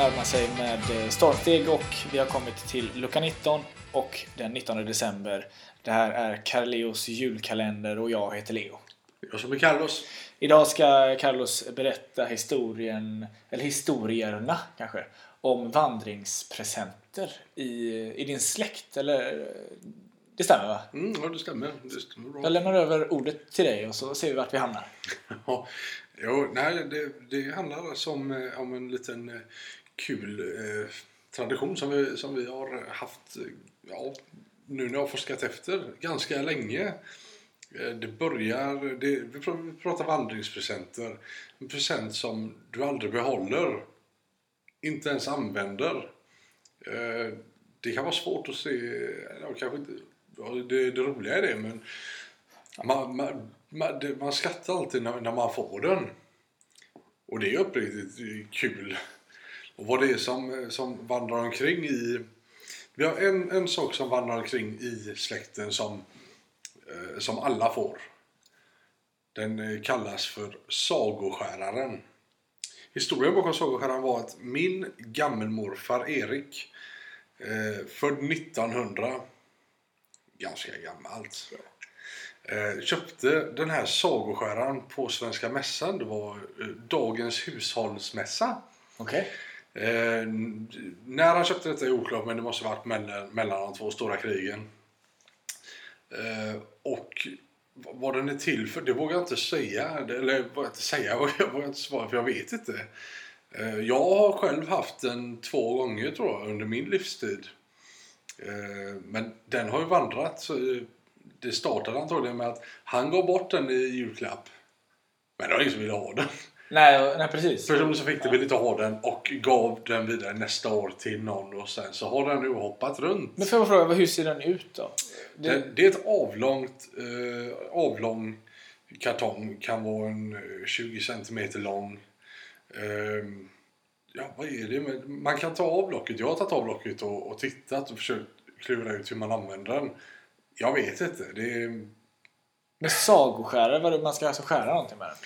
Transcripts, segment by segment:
närmar sig med eh, stormsteg och vi har kommit till lucka 19 och den 19 december. Det här är Carleos julkalender och jag heter Leo. Jag som är Carlos. Idag ska Carlos berätta historien, eller historierna kanske, om vandringspresenter i, i din släkt. Eller, det stämmer va? Mm, ja, det stämmer. Det stämmer bra. Jag lämnar över ordet till dig och så ser vi vart vi hamnar. Jo, nej, det, det handlar som, eh, om, en liten eh, kul eh, tradition som vi, som vi har haft ja, nu när jag har forskat efter ganska länge. Eh, det börjar, det, vi pratar vandringspresenter. En present som du aldrig behåller. Inte ens använder. Det kan vara svårt att se, ja, kanske inte, det, det roliga är det men man, man, man, det, man skrattar alltid när, när man får den. Och det är uppriktigt kul. Och vad det är som, som vandrar omkring i... Vi har en, en sak som vandrar omkring i släkten som, eh, som alla får. Den eh, kallas för sagoskäraren. Historien bakom sagoskäraren var att min gammelmorfar Erik, eh, född 1900, ganska gammalt, eh, köpte den här sagoskäraren på Svenska Mässan. Det var eh, dagens hushållsmässa. Okej? Eh, när han köpte detta är oklart men det måste varit mellan, mellan de två stora krigen. Eh, och vad den är till för, det vågar jag inte säga. Eller vågar jag inte säga, jag vågar inte svara för jag vet inte. Jag har själv haft den två gånger tror jag under min livstid. Men den har ju vandrat. Eh, det startade antagligen med att han gav bort den i julklapp. Men det var ingen som ville ha den. Nej, nej, precis. Personen som fick det ville inte ha den och gav den vidare nästa år till någon och sen så har den nu hoppat runt. Men får jag fråga, hur ser den ut då? Det, Det, det är ett avlångt, eh, avlång kartong, kan vara en eh, 20 centimeter lång. Ehm, ja, vad är det? Man kan ta av locket. Jag har tagit av locket och, och tittat och försökt klura ut hur man använder den. Jag vet inte. Det är, med sagoskärare, vad man ska alltså skära någonting med den?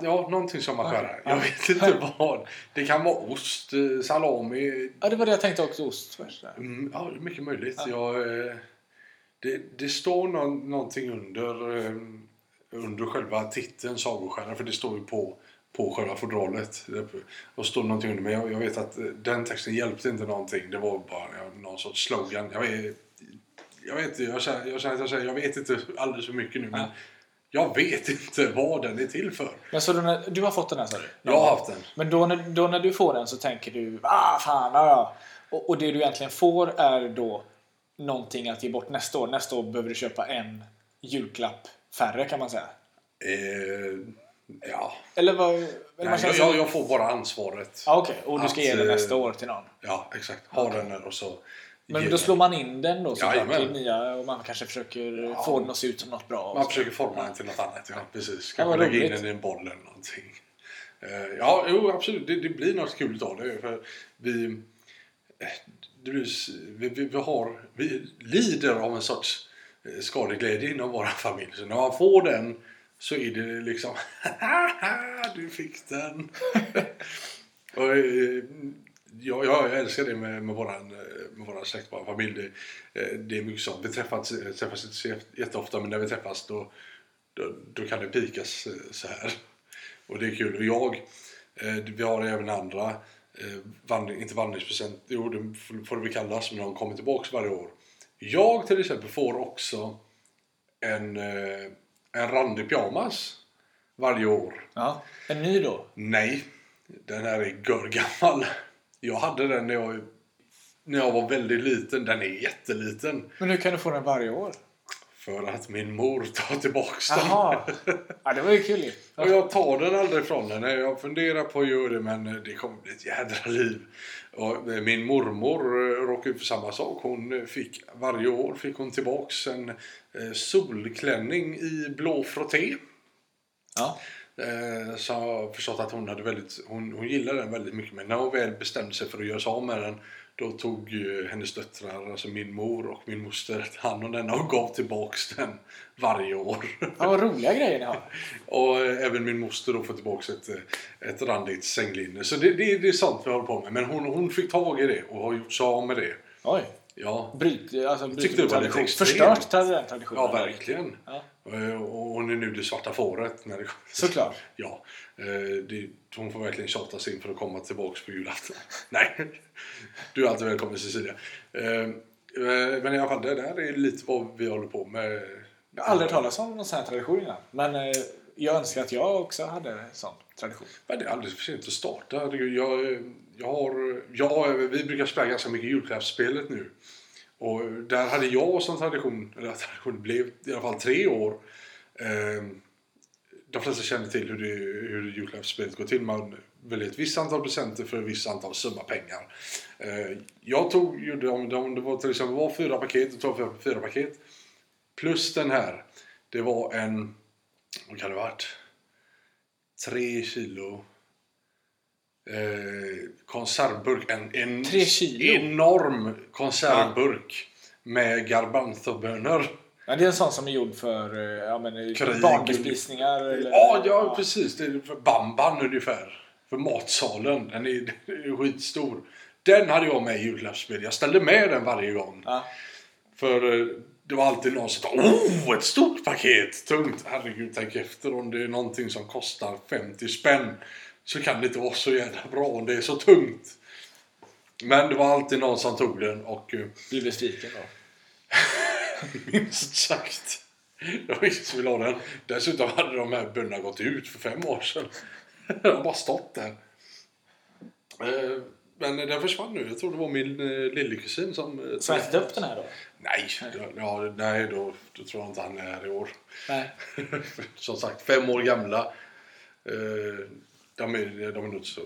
Ja, någonting som man Okej. skär. Jag vet inte vad. Det kan vara ost, eh, salami. Ja, det var det jag tänkte också, ost först. Mm, ja, mycket möjligt. Ja. Jag, eh, det, det står någon, någonting under, eh, under själva titeln Sagoskärare, för det står ju på, på själva fodralet. Och står någonting under, men jag, jag vet att den texten hjälpte inte någonting. Det var bara någon sorts slogan. Jag vet, jag vet, inte, jag känner, jag känner jag säger, jag vet inte alldeles för mycket nu, men Ja. jag vet inte vad den är till för. Men så du, du har fått den här sa du? Jag har haft den. Men då när, då när du får den så tänker du ah fan, ja, ja. Och, och det du egentligen får är då någonting att ge bort nästa år. Nästa år behöver du köpa en julklapp färre kan man säga. Eh, ja. Eller vad? Eller Nej, känner jag, så- jag får bara ansvaret. Ja, Okej, och du ska att, ge den eh, nästa år till någon. Ja, exakt. Ha den där och så... Men då slår man in den då såklart till nya och man kanske försöker Ja. få den att se ut som något bra. Man försöker forma den till något annat. Ja, precis. Kanske lägga in den i en boll eller någonting. Eh, Ja, jo, absolut. Det, det blir något kul av det. För vi, eh, det blir, vi, vi, vi, har, vi lider av en sorts eh, skadeglädje inom vår familj. Så när man får den så är det liksom du fick den. och, ja, ja, jag älskar det med, med våran, eh, med våran släkt, vår familj. Det, eh, det är mycket sånt. Vi träffas, eh, träffas inte så jätte- jätteofta men när vi träffas då, då, då kan det pikas så här. Och det är kul. Och jag, vi har även andra, vandring, inte vandringspresent, jo det får- det väl kallas, men de kommer tillbaks varje år. Jag till exempel får också en, en randig pyjamas varje år. Ja. En ny då? Nej, den här är görgammal. Jag hade den när jag, när jag var väldigt liten. Den är jätteliten. Men hur kan du få den varje år? För att min mor tar tillbaks den. Jaha! Ja, det var ju kul. Och jag tar den aldrig från henne. Jag funderar på att göra det men det kommer bli ett jädra liv. Och min mormor råkade ut för samma sak. Hon fick varje år fick hon tillbaks en eh, solklänning i blå frotté. Ja. Eh, så har jag förstått att hon, hade väldigt, hon, hon gillade den väldigt mycket. Men när hon väl bestämde sig för att göra sig av med den då tog ju hennes döttrar, alltså min mor och min moster, hand om den och gav tillbaks den varje år. Ja, vad roliga grejer ni har. och eh, även min moster då får tillbaks ett, eh, ett randigt sänglinne. Så det, det, det är sånt vi håller på med. Men hon, hon fick tag i det och har gjort sig av med det. Oj. Ja, Bryt, alltså, tyckte bryter det var lite extremt. Förstört den traditionen. ja verkligen. Ja. Eh, Och hon är nu det svarta fåret. När det Såklart. Ja, eh, det, hon får verkligen tjata sig in för att komma tillbaks på julafton. Nej, du är alltid välkommen Cecilia. Eh, Men i alla fall, det där är lite vad vi håller på med. Jag har aldrig hört talas om någon sån här tradition innan. Men jag önskar att jag också hade en sån tradition. Men det är alldeles för sent att starta. Jag, jag har, jag, vi brukar spela ganska mycket julklappsspelet nu. Och där hade jag som tradition, eller tradition det blev i alla fall tre år. Eh, de flesta känner till hur, det, hur julklappsspelet går till. Man väljer ett visst antal presenter för ett visst antal summa pengar. Eh, jag tog, gjorde om, om det var till exempel var fyra paket, då tog jag fyra paket. Plus den här. Det var en, vad kan det ha varit? Tre kilo eh, konservburk. En, en Tre kilo? enorm konservburk med garbanzobönor. Ja, det är en sån som är gjord för eh, ja, men, Krig. barnbespisningar. Eller, Ja, ja, precis. Det är för bamban ungefär. För matsalen. Den är, den är skitstor. Den hade jag med i julklappsspel. Jag ställde med den varje gång. Ja. För eh, det var alltid någon som sa Oh, ett stort paket! Tungt! Herregud, tänk efter om det är någonting som kostar 50 spänn. Så kan det inte vara så jävla bra om det är så tungt. Men det var alltid någon som tog den och eh, Blir besviken då. minst sagt. Det var ingen som ville ha den. Dessutom hade de här bönorna gått ut för fem år sedan. De har bara stått där. Eh, Men den försvann nu. Jag tror det var min eh, lillekusin som... eh, jag ätit upp den här då? Nej, ja, nej då, då tror jag inte han är här i år. Nej. Som sagt, fem år gamla. Eh, De är, de är nog inte så...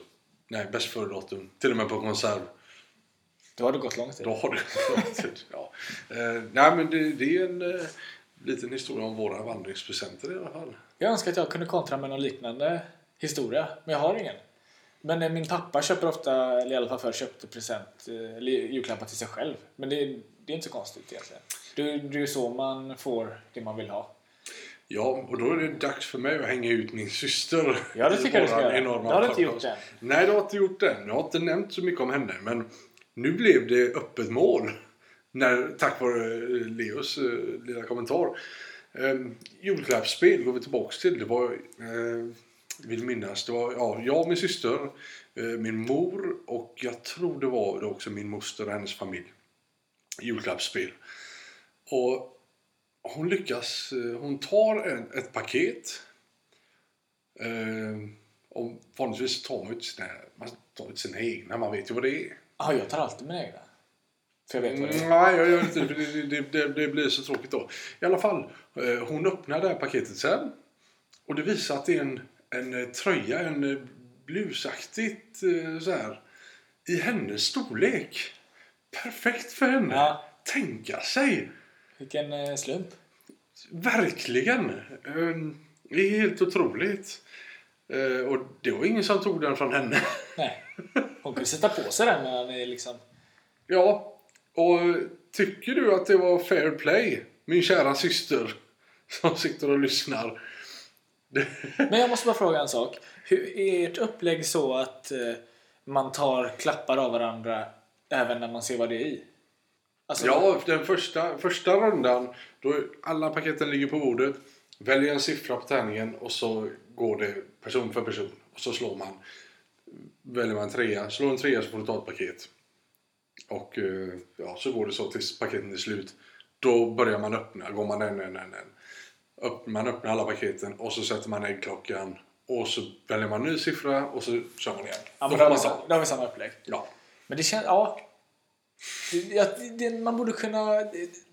Nej, bäst före datum. Till och med på konserv. Då har det gått lång tid. Då har det gått tid. Ja. Eh, nej, men det, det är en eh, liten historia om våra vandringspresenter i alla fall. Jag önskar att jag kunde kontra med någon liknande historia, men jag har ingen. Men eh, min pappa köper ofta, eller i alla fall förr köpte present, eh, eller julklappar till sig själv. Men det, det är inte så konstigt egentligen. Det, det är ju så man får det man vill ha. Ja, och då är det dags för mig att hänga ut min syster. Ja, det tycker jag du ska göra. enorma Det har du inte gjort än. Nej, det har jag inte gjort än. Jag har inte nämnt så mycket om henne. Men nu blev det öppet mål. När, tack vare eh, Leos eh, lilla kommentar. Eh, julklappsspel går vi tillbaks till. Det var, eh, vill minnas, det var ja, jag, min syster, eh, min mor och jag tror det var det också min moster och hennes familj. Julklappsspel. Och hon lyckas, eh, hon tar en, ett paket. Eh, och vanligtvis tar man ju sina, man tar inte sina egna, man vet ju vad det är. Ja, jag tar alltid mina egna. För jag vet vad det är. Nej, jag gör inte det, det, det, det blir så tråkigt då. I alla fall, eh, hon öppnar det här paketet sen. Och det visar att det är en, en eh, tröja, en eh, blusaktigt eh, så här. I hennes storlek. Perfekt för henne. Ja. Tänka sig. Vilken eh, slump. Verkligen. Eh, Det är helt otroligt. Eh, Och det var ingen som tog den från henne. Nej. Hon kunde sätta på sig den när han är liksom... Ja, och tycker du att det var fair play, min kära syster som sitter och lyssnar? Men jag måste bara fråga en sak. Hur är ert upplägg så att eh, man tar klappar av varandra även när man ser vad det är i? Alltså, ja, den första, första rundan, då alla paketen ligger på bordet, väljer en siffra på tärningen och så går det person för person. Och så slår man, väljer man en trea, slår en trea så får du ta ett paket. Och eh, ja, så går det så tills paketen är slut. Då börjar man öppna, går man en, en, en, en. Man öppnar alla paketen och så sätter man äggklockan. Och så väljer man en ny siffra och så kör man igen. ja, men då, får man ta. då har vi samma upplägg. Ja. Men det känns... Ja. Det, det, man borde kunna...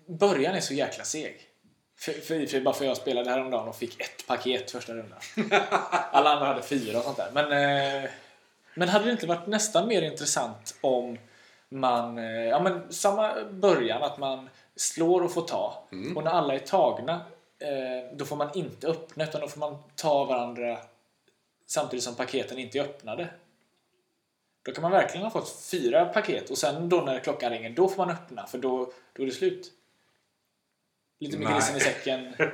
Början är så jäkla seg. För, för, för, bara för jag spelade häromdagen och fick ett paket första rundan. Alla andra hade fyra och sånt där. Men, eh, men hade det inte varit nästan mer intressant om man... Eh, ja, men samma början, att man slår och får ta. Och när alla är tagna, eh, då får man inte öppna utan då får man ta varandra samtidigt som paketen inte är öppnade. Då kan man verkligen ha fått fyra paket och sen då när klockan ringer, då får man öppna för då, då är det slut. Lite med grisen i säcken.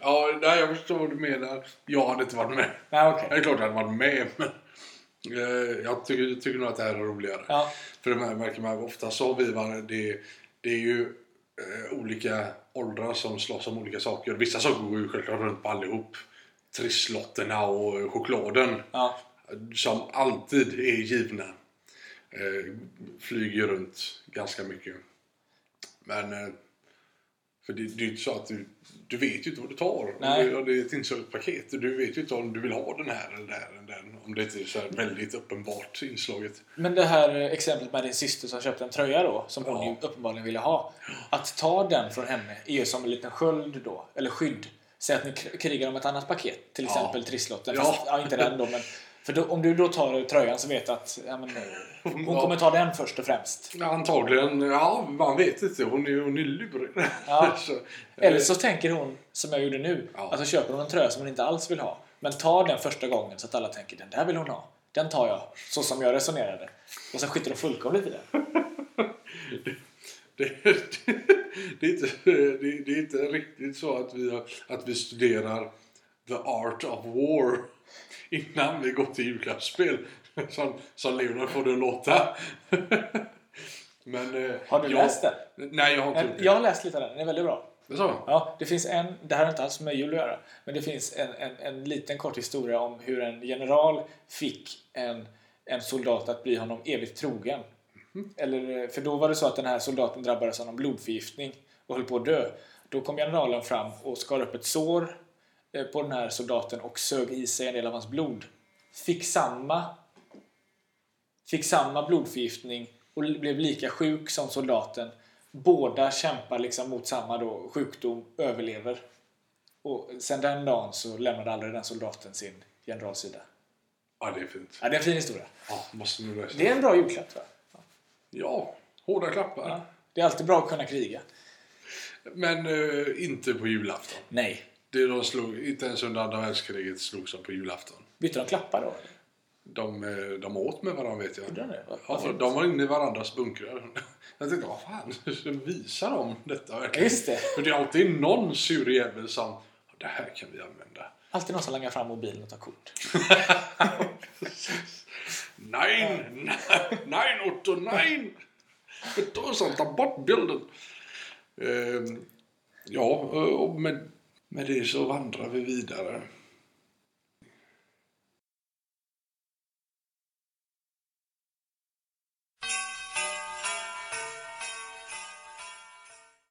Ja, nej, jag förstår vad du menar. Jag hade inte varit med. Nej, okej. Det är klart jag hade varit med, men eh, jag tycker, tycker nog att det här är roligare. Ja. För det här märker man ofta så vi var, det, det är ju eh, olika åldrar som slåss om olika saker. Vissa saker går ju självklart runt på allihop. Trisslotterna och chokladen Ja. Som alltid är givna. Eh, flyger runt ganska mycket. Men eh, för det, det är ju inte så att du, du vet ju inte vad du tar. Nej. Och det, är ett insökt paket. Du vet ju inte om du vill ha den här eller den eller den. Om det inte är så här väldigt uppenbart inslaget. Men det här exemplet med din syster som köpte en tröja då, som hon Ja. ju uppenbarligen ville ha. Att ta den från henne är ju som en liten sköld då, eller skydd. Säg att ni krigar om ett annat paket, till Ja. exempel trisslotten. Ja. Ja, inte den då, men för då, om du då tar tröjan så vet du att ja, men, eh, hon kommer ta den först och främst. Ja, Antagligen, ja man vet inte. Hon är, hon är lurig. Ja. så, Eller så tänker hon, som jag gjorde nu, Ja. att så köper hon en tröja som hon inte alls vill ha. Men tar den första gången så att alla tänker den där vill hon ha. Den tar jag, så som jag resonerade. Och sen skiter de fullkomligt i det. det, det, det, är inte, det, det är inte riktigt så att vi, att vi studerar the art of war innan vi går till julklappsspel. Som, som Leonard får det att låta. Men, eh, Har du jag- läst den? Nej, jag har inte gjort det. Jag har läst lite av den, den är väldigt bra. Det så? Ja, det finns en, det här har inte alls med jul att göra, men det finns en, en, en liten kort historia om hur en general fick en, en soldat att bli honom evigt trogen. Eller, för då var det så att den här soldaten drabbades av någon blodförgiftning och höll på att dö. Då kom generalen fram och skar upp ett sår eh, på den här soldaten och sög i sig en del av hans blod. Fick samma fick samma blodförgiftning och blev lika sjuk som soldaten. Båda kämpar liksom mot samma då sjukdom, överlever. Och sen den dagen så lämnade aldrig den soldaten sin generalsida. Ja, det är fint. Ja, det är en fin historia. Ja, måste läsa. Det är en bra julklapp jag. Ja, hårda klappar. Ja. Det är alltid bra att kunna kriga. Men eh, inte på julafton. Nej. Det de slog, inte ens under andra världskriget slogs de på julafton. Bytte de klappar då? De, eh, de åt med varandra vet jag. Gjorde de det? Fint. de var inne i varandras bunkrar. Jag tänkte, vad fan, visar de detta verkligen? Just det. För det är alltid någon sur jävel som, det här kan vi använda. Alltid någon som langar fram mobilen och tar kort. Nej, nej, nej Otto, nej! Ta sånt, ta bort bilden. Ehm, ja, och med, med det så vandrar vi vidare.